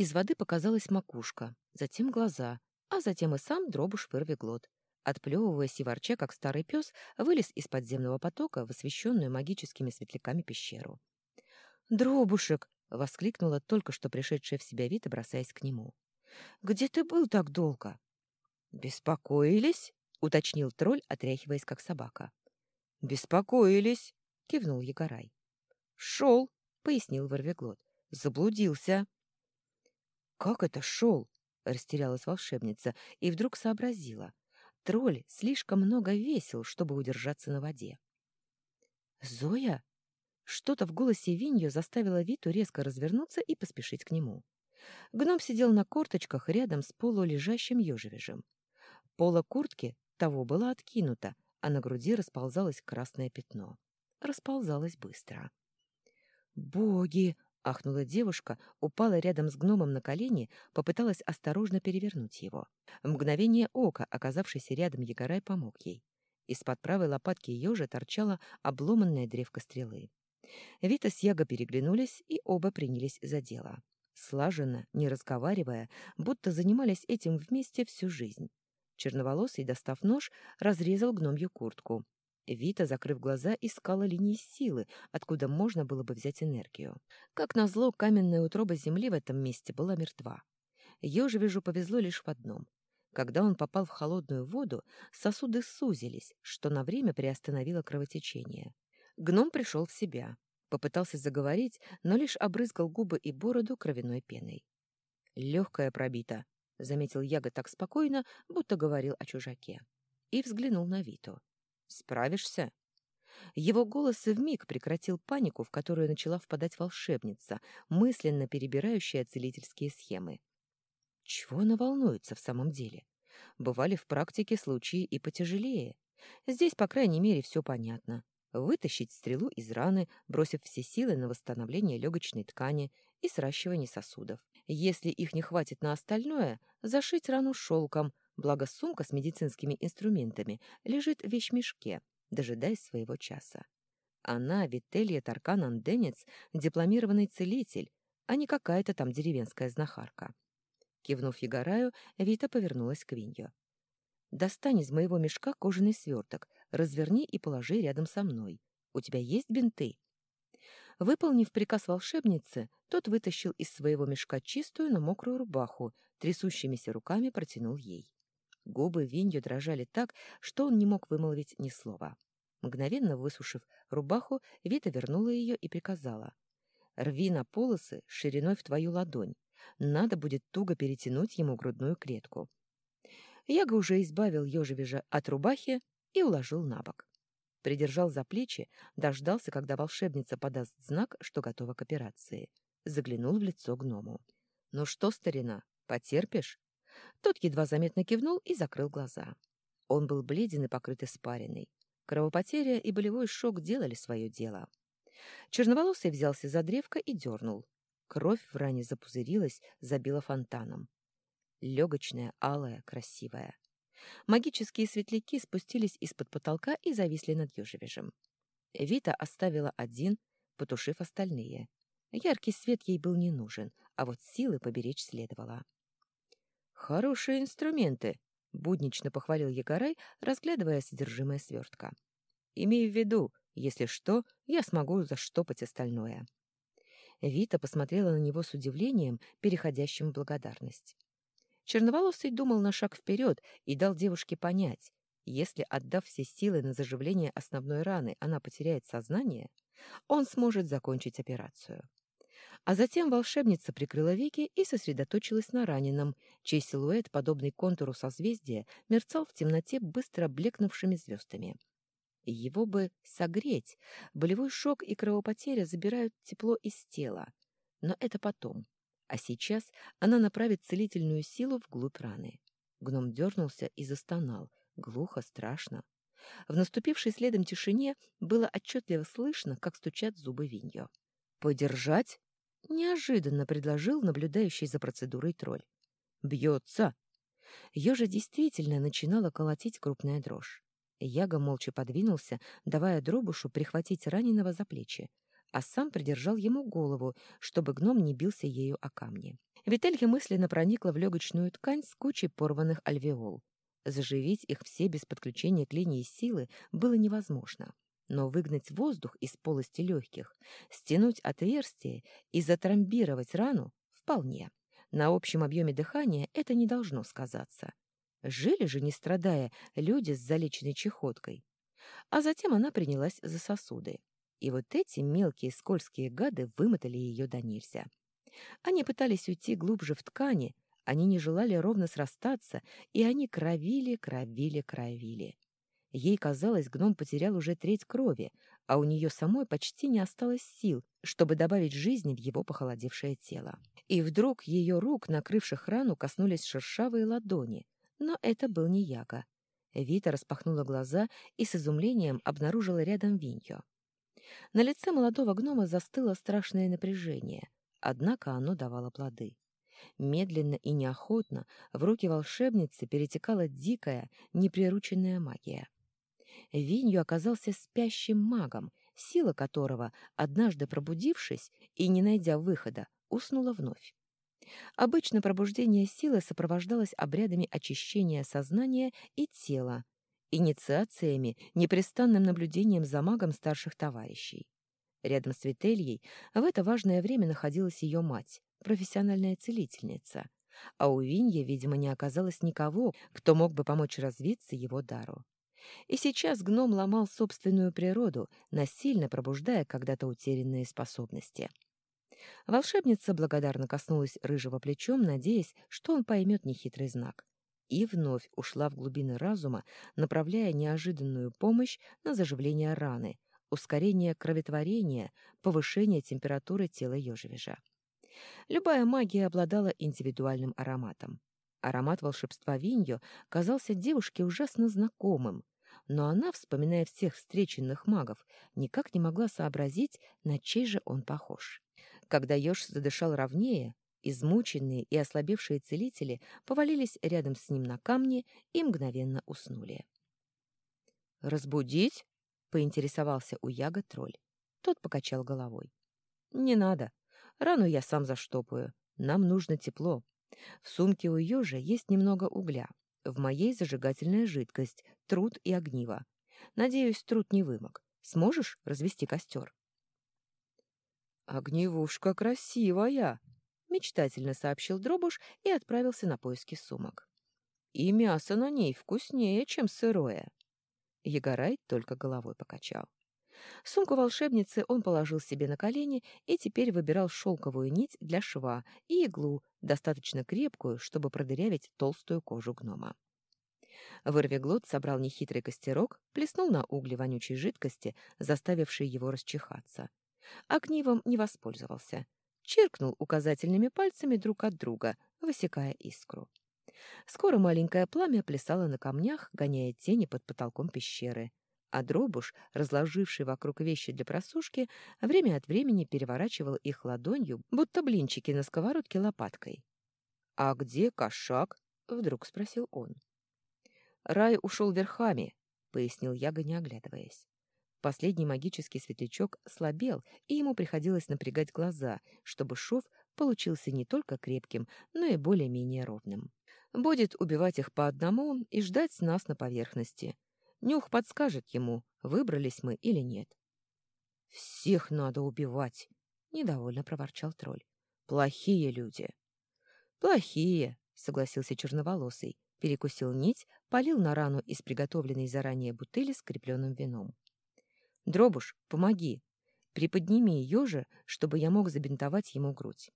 Из воды показалась макушка, затем глаза, а затем и сам дробуш вырвиглот. Отплевываясь и ворча, как старый пес, вылез из подземного потока в освещенную магическими светляками пещеру. «Дробушек!» — воскликнула только что пришедшая в себя Вита, бросаясь к нему. «Где ты был так долго?» «Беспокоились?» — уточнил тролль, отряхиваясь, как собака. «Беспокоились!» — кивнул Егорай. «Шел!» — пояснил Ворвеглот. «Заблудился!» «Как это шел?» — растерялась волшебница и вдруг сообразила. Тролль слишком много весил, чтобы удержаться на воде. «Зоя?» Что-то в голосе Винью заставило Виту резко развернуться и поспешить к нему. Гном сидел на корточках рядом с полулежащим ежевежем. Пола куртки того было откинуто, а на груди расползалось красное пятно. Расползалось быстро. «Боги!» — ахнула девушка, упала рядом с гномом на колени, попыталась осторожно перевернуть его. В мгновение ока, оказавшийся рядом Егорай, помог ей. Из-под правой лопатки ежа торчала обломанная древко стрелы. Вита с Яго переглянулись и оба принялись за дело. Слаженно, не разговаривая, будто занимались этим вместе всю жизнь. Черноволосый, достав нож, разрезал гномью куртку. Вита, закрыв глаза, искала линии силы, откуда можно было бы взять энергию. Как назло, каменная утроба земли в этом месте была мертва. Ежевежу повезло лишь в одном. Когда он попал в холодную воду, сосуды сузились, что на время приостановило кровотечение. Гном пришел в себя. Попытался заговорить, но лишь обрызгал губы и бороду кровяной пеной. «Легкая пробита», — заметил Яга так спокойно, будто говорил о чужаке. И взглянул на Виту. «Справишься?» Его голос вмиг прекратил панику, в которую начала впадать волшебница, мысленно перебирающая целительские схемы. Чего она волнуется в самом деле? Бывали в практике случаи и потяжелее. Здесь, по крайней мере, все понятно вытащить стрелу из раны, бросив все силы на восстановление легочной ткани и сращивание сосудов. Если их не хватит на остальное, зашить рану шелком, благо сумка с медицинскими инструментами лежит в вещмешке, дожидаясь своего часа. Она, Вителья Таркан-Анденец, дипломированный целитель, а не какая-то там деревенская знахарка. Кивнув Егораю, Вита повернулась к Винью. «Достань из моего мешка кожаный сверток, разверни и положи рядом со мной. У тебя есть бинты?» Выполнив приказ волшебницы, тот вытащил из своего мешка чистую, но мокрую рубаху, трясущимися руками протянул ей. Губы Винью дрожали так, что он не мог вымолвить ни слова. Мгновенно высушив рубаху, Вита вернула ее и приказала. «Рви на полосы шириной в твою ладонь. Надо будет туго перетянуть ему грудную клетку». Яга уже избавил ежевежа от рубахи, и уложил на бок. Придержал за плечи, дождался, когда волшебница подаст знак, что готова к операции. Заглянул в лицо гному. «Ну что, старина, потерпишь?» Тот едва заметно кивнул и закрыл глаза. Он был бледен и покрыт испариной. Кровопотеря и болевой шок делали свое дело. Черноволосый взялся за древко и дернул. Кровь в ране запузырилась, забила фонтаном. Легочная, алая, красивая. Магические светляки спустились из-под потолка и зависли над ежевежем. Вита оставила один, потушив остальные. Яркий свет ей был не нужен, а вот силы поберечь следовало. «Хорошие инструменты», — буднично похвалил Егорай, разглядывая содержимое свертка. «Имею в виду, если что, я смогу заштопать остальное». Вита посмотрела на него с удивлением, переходящим в благодарность. Черноволосый думал на шаг вперед и дал девушке понять, если, отдав все силы на заживление основной раны, она потеряет сознание, он сможет закончить операцию. А затем волшебница прикрыла веки и сосредоточилась на раненом, чей силуэт, подобный контуру созвездия, мерцал в темноте быстро блекнувшими звездами. Его бы согреть. Болевой шок и кровопотеря забирают тепло из тела. Но это потом. А сейчас она направит целительную силу вглубь раны. Гном дернулся и застонал. Глухо, страшно. В наступившей следом тишине было отчетливо слышно, как стучат зубы Виньо. «Подержать?» — неожиданно предложил наблюдающий за процедурой тролль. «Бьется!» Ёжа действительно начинала колотить крупная дрожь. Яга молча подвинулся, давая дробушу прихватить раненого за плечи, а сам придержал ему голову, чтобы гном не бился ею о камни. Вителья мысленно проникла в легочную ткань с кучей порванных альвеол. Заживить их все без подключения к линии силы было невозможно. Но выгнать воздух из полости легких, стянуть отверстие и затрамбировать рану — вполне. На общем объеме дыхания это не должно сказаться. Жили же, не страдая, люди с залеченной чехоткой. А затем она принялась за сосуды. И вот эти мелкие скользкие гады вымотали ее до нельзя. Они пытались уйти глубже в ткани, они не желали ровно срастаться, и они кровили, кровили, кровили. Ей казалось, гном потерял уже треть крови, а у нее самой почти не осталось сил, чтобы добавить жизни в его похолодевшее тело. И вдруг ее рук, накрывших рану, коснулись шершавые ладони, но это был не Яга. Вита распахнула глаза и с изумлением обнаружила рядом Виньо. На лице молодого гнома застыло страшное напряжение, однако оно давало плоды. Медленно и неохотно в руки волшебницы перетекала дикая, неприрученная магия. Винью оказался спящим магом, сила которого, однажды пробудившись и не найдя выхода, уснула вновь. Обычно пробуждение силы сопровождалось обрядами очищения сознания и тела, инициациями, непрестанным наблюдением за магом старших товарищей. Рядом с Вительей в это важное время находилась ее мать, профессиональная целительница, а у Винья, видимо, не оказалось никого, кто мог бы помочь развиться его дару. И сейчас гном ломал собственную природу, насильно пробуждая когда-то утерянные способности. Волшебница благодарно коснулась рыжего плечом, надеясь, что он поймет нехитрый знак. И вновь ушла в глубины разума, направляя неожиданную помощь на заживление раны, ускорение кроветворения, повышение температуры тела ежевежа. Любая магия обладала индивидуальным ароматом. Аромат волшебства Виньо казался девушке ужасно знакомым, но она, вспоминая всех встреченных магов, никак не могла сообразить, на чей же он похож. Когда еж задышал ровнее, измученные и ослабевшие целители повалились рядом с ним на камни и мгновенно уснули. «Разбудить?» — поинтересовался у Яга тролль. Тот покачал головой. «Не надо. Рану я сам заштопаю. Нам нужно тепло. В сумке у ежа есть немного угля. В моей зажигательная жидкость, труд и огниво. Надеюсь, труд не вымок. Сможешь развести костер?» «Огневушка красивая!» — мечтательно сообщил Дробуш и отправился на поиски сумок. «И мясо на ней вкуснее, чем сырое!» Егорай только головой покачал. Сумку волшебницы он положил себе на колени и теперь выбирал шелковую нить для шва и иглу, достаточно крепкую, чтобы продырявить толстую кожу гнома. Вырвиглот собрал нехитрый костерок, плеснул на угли вонючей жидкости, заставившей его расчихаться, Огнивом не воспользовался. Чиркнул указательными пальцами друг от друга, высекая искру. Скоро маленькое пламя плясало на камнях, гоняя тени под потолком пещеры, а дробуш, разложивший вокруг вещи для просушки, время от времени переворачивал их ладонью, будто блинчики на сковородке лопаткой. «А где кошак?» — вдруг спросил он. «Рай ушел верхами», — пояснил Яга, не оглядываясь. Последний магический светлячок слабел, и ему приходилось напрягать глаза, чтобы шов получился не только крепким, но и более-менее ровным. Будет убивать их по одному и ждать нас на поверхности. Нюх подскажет ему, выбрались мы или нет. «Всех надо убивать!» — недовольно проворчал тролль. «Плохие люди!» «Плохие!» — согласился черноволосый, перекусил нить, полил на рану из приготовленной заранее бутыли с крепленным вином. Дробуш, помоги. Приподними ежа, чтобы я мог забинтовать ему грудь.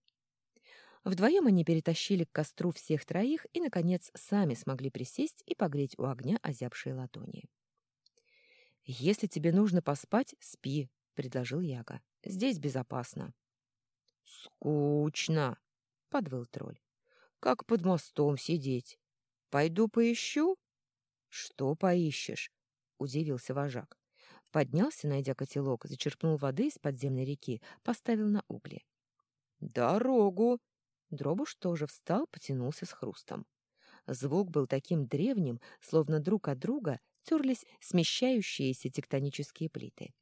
Вдвоем они перетащили к костру всех троих и, наконец, сами смогли присесть и погреть у огня озябшие ладони. «Если тебе нужно поспать, спи», — предложил Яга. «Здесь безопасно». «Скучно», — подвыл тролль. «Как под мостом сидеть? Пойду поищу?» «Что поищешь?» — удивился вожак. Поднялся, найдя котелок, зачерпнул воды из подземной реки, поставил на угли. «Дорогу!» Дробуш тоже встал, потянулся с хрустом. Звук был таким древним, словно друг от друга терлись смещающиеся тектонические плиты.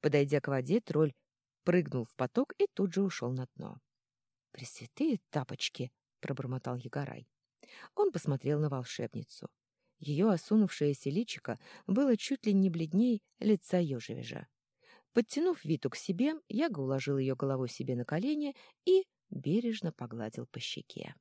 Подойдя к воде, тролль прыгнул в поток и тут же ушел на дно. «Пресвятые тапочки!» — пробормотал Егорай. Он посмотрел на волшебницу. Ее осунувшееся личико было чуть ли не бледней лица ежевежа. Подтянув Виту к себе, Яга уложил ее головой себе на колени и бережно погладил по щеке.